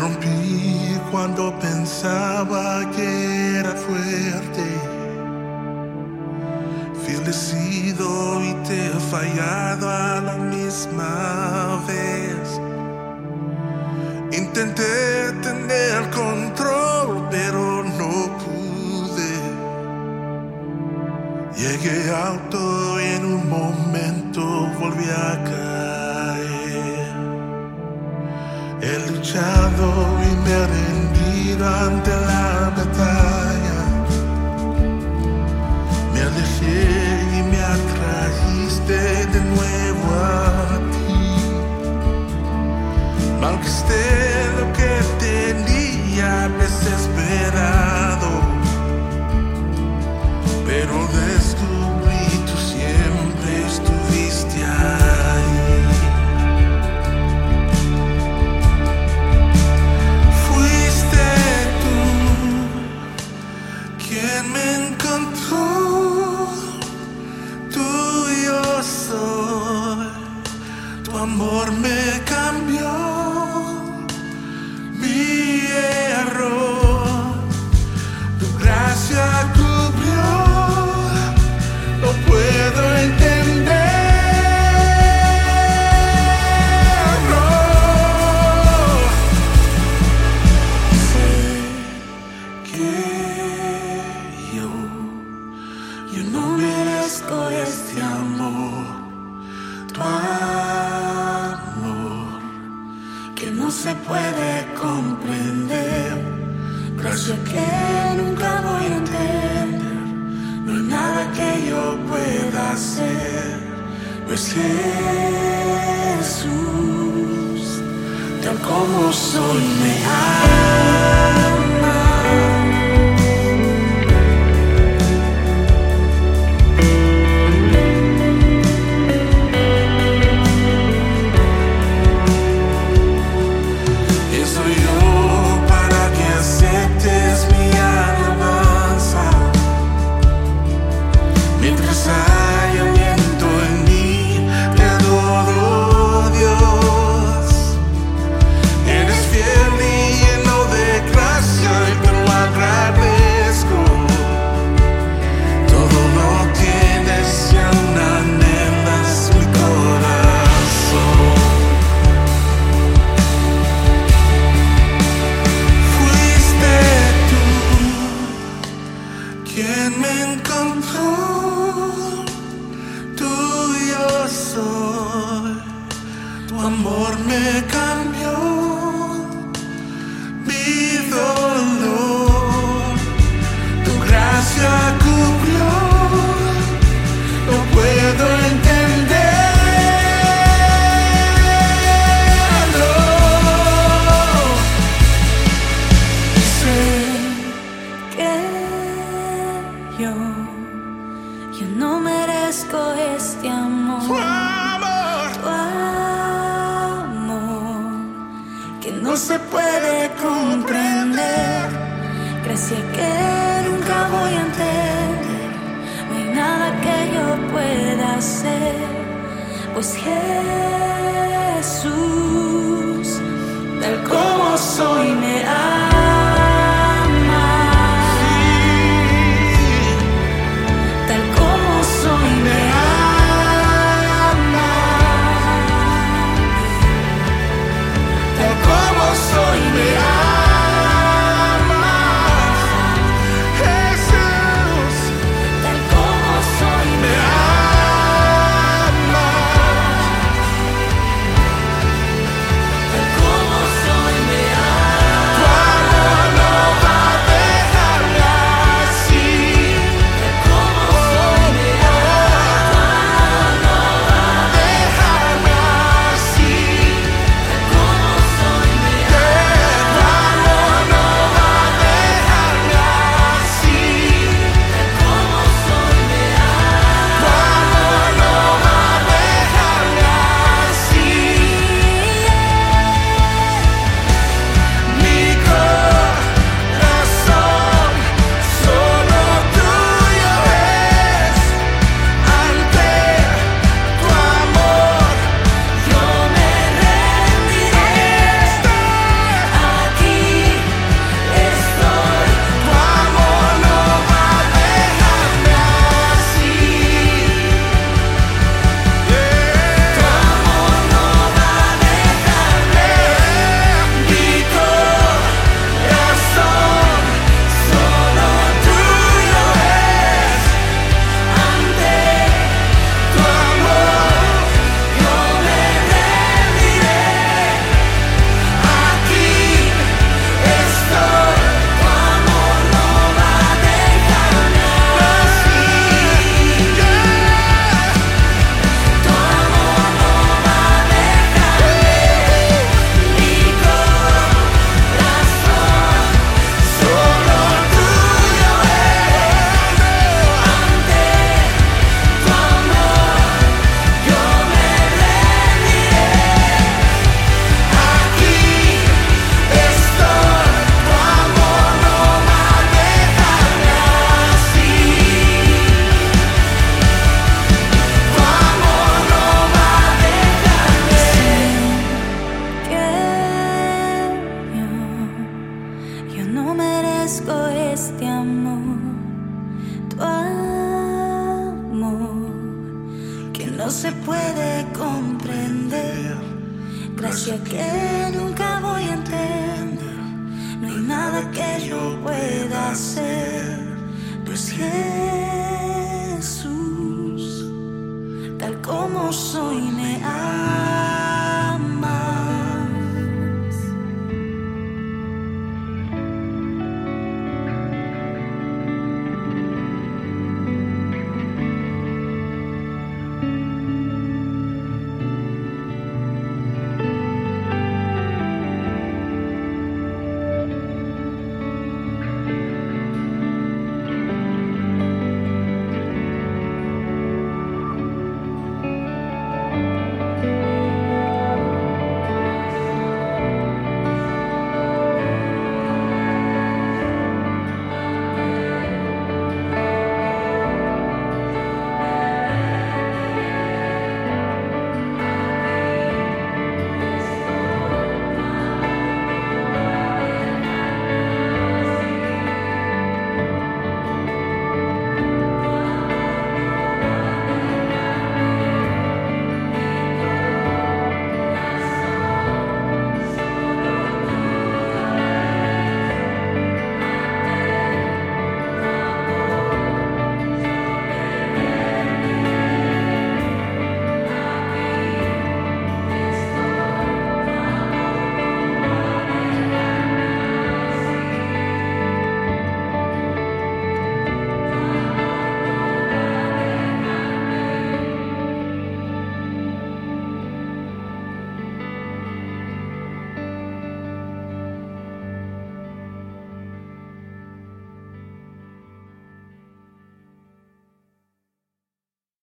rompí cuando pensaba que era fuerte. Fiel he sido y te he fallado a la misma vez. Intenté tener con de nuevo a ti. Malgasté lo que tenía desesperado, pero descubrí tú siempre estuviste ahí. Fuiste tú quien me encontró. amor me Pues Jesús, tal como soy me ama. Aprecié que nunca voy a entender, no hay nada que yo pueda hacer, pues Jesús, tal como soy, me ha no se puede comprender. Gracia que nunca voy a entender. No hay nada que yo pueda hacer. Pues